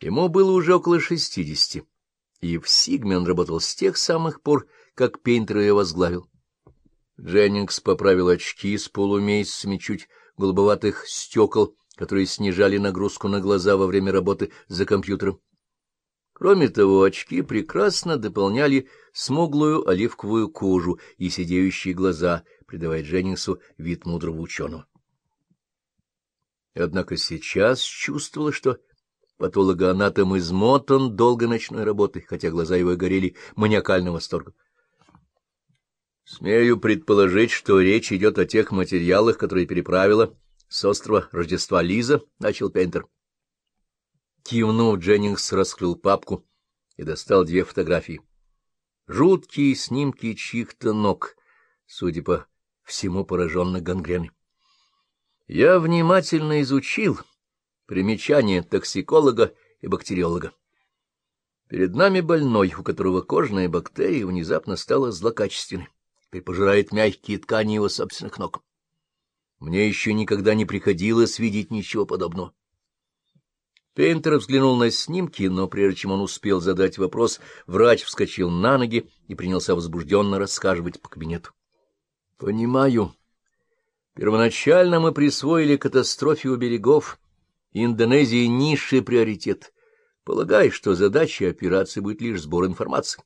Ему было уже около шестидесяти, и в Сигме он работал с тех самых пор, как Пейнтер ее возглавил. Дженнингс поправил очки с полумесяцами чуть голубоватых стекол, которые снижали нагрузку на глаза во время работы за компьютером. Кроме того, очки прекрасно дополняли смуглую оливковую кожу и сидеющие глаза, придавая Дженнингсу вид мудрого ученого. Однако сейчас чувствовала, что патологоанатом измотан долго ночной работой, хотя глаза его горели маниакальным восторгом. Смею предположить, что речь идет о тех материалах, которые переправила с острова Рождества Лиза, — начал Пейнтер. Кивнув, Дженнингс раскрыл папку и достал две фотографии. Жуткие снимки чьих-то ног, судя по всему, пораженных гангреной. Я внимательно изучил примечания токсиколога и бактериолога. Перед нами больной, у которого кожная бактерия внезапно стала злокачественной, и пожирает мягкие ткани его собственных ног. Мне еще никогда не приходилось видеть ничего подобного. Пейнтер взглянул на снимки, но прежде чем он успел задать вопрос, врач вскочил на ноги и принялся возбужденно рассказывать по кабинету. — Понимаю. Первоначально мы присвоили катастрофе у берегов Индонезии низший приоритет, полагая, что задачей операции будет лишь сбор информации.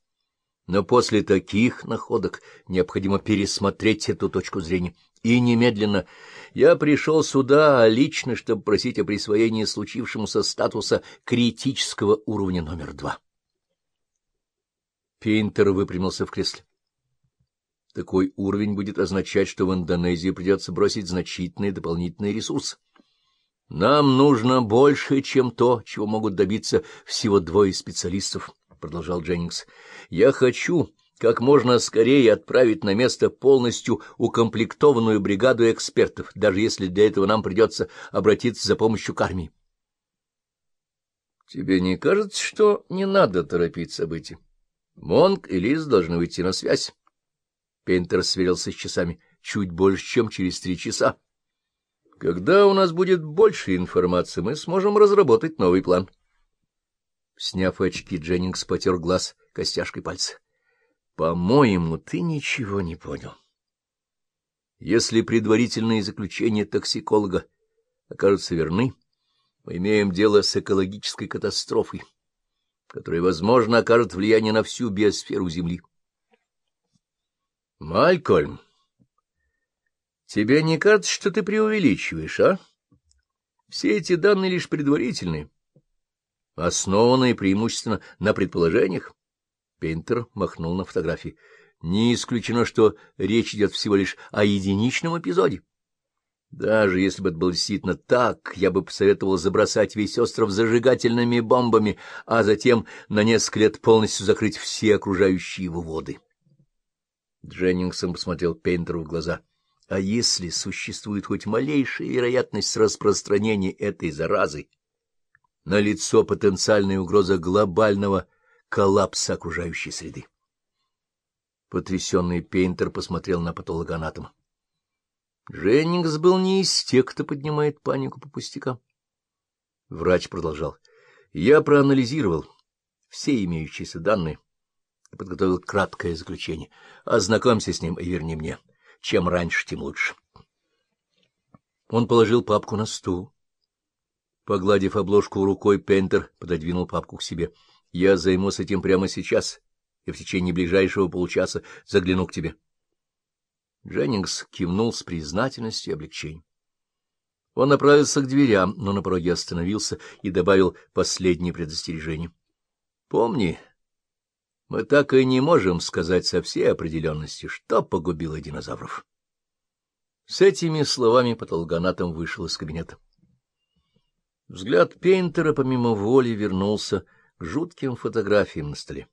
Но после таких находок необходимо пересмотреть эту точку зрения. И немедленно я пришел сюда лично, чтобы просить о присвоении случившемуся статуса критического уровня номер два. Пейнтер выпрямился в кресле. Такой уровень будет означать, что в Индонезии придется бросить значительные дополнительные ресурсы. Нам нужно больше, чем то, чего могут добиться всего двое специалистов продолжал Дженнингс. — Я хочу как можно скорее отправить на место полностью укомплектованную бригаду экспертов, даже если для этого нам придется обратиться за помощью к армии. — Тебе не кажется, что не надо торопить события? Монг и Лиз должны выйти на связь. Пейнтер сверился с часами. Чуть больше, чем через три часа. Когда у нас будет больше информации, мы сможем разработать новый план. — Сняв очки, Дженнингс потер глаз костяшкой пальца. — По-моему, ты ничего не понял. Если предварительные заключения токсиколога окажутся верны, мы имеем дело с экологической катастрофой, которая, возможно, окажет влияние на всю биосферу Земли. — Малькольм, тебе не кажется, что ты преувеличиваешь, а? Все эти данные лишь предварительные основанные преимущественно на предположениях. Пейнтер махнул на фотографии. Не исключено, что речь идет всего лишь о единичном эпизоде. Даже если бы это было действительно так, я бы посоветовал забросать весь остров зажигательными бомбами, а затем на несколько лет полностью закрыть все окружающие его воды. Дженнингсон посмотрел Пейнтеру в глаза. — А если существует хоть малейшая вероятность распространения этой заразы, на лицо потенциальная угроза глобального коллапса окружающей среды. Потрясенный Пейнтер посмотрел на патологоанатома. Дженнингс был не из тех, кто поднимает панику по пустякам. Врач продолжал. Я проанализировал все имеющиеся данные и подготовил краткое заключение. Ознакомься с ним и верни мне. Чем раньше, тем лучше. Он положил папку на стул Погладив обложку рукой, Пентер пододвинул папку к себе. — Я займусь этим прямо сейчас, и в течение ближайшего получаса загляну к тебе. Дженнингс кивнул с признательностью и облегчением. Он направился к дверям, но на пороге остановился и добавил последнее предостережение. — Помни, мы так и не можем сказать со всей определенностью, что погубило динозавров. С этими словами патологоанатом вышел из кабинета. Взгляд Пейнтера помимо воли вернулся к жутким фотографиям на столе.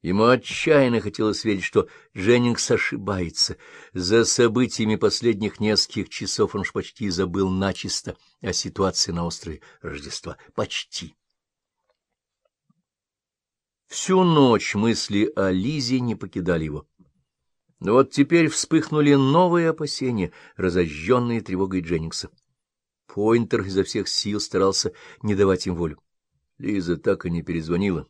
Ему отчаянно хотелось верить, что Дженнингс ошибается. За событиями последних нескольких часов он ж почти забыл начисто о ситуации на острове Рождества. Почти. Всю ночь мысли о Лизе не покидали его. Но вот теперь вспыхнули новые опасения, разожженные тревогой Дженнингса. Пойнтер изо всех сил старался не давать им волю. Лиза так и не перезвонила.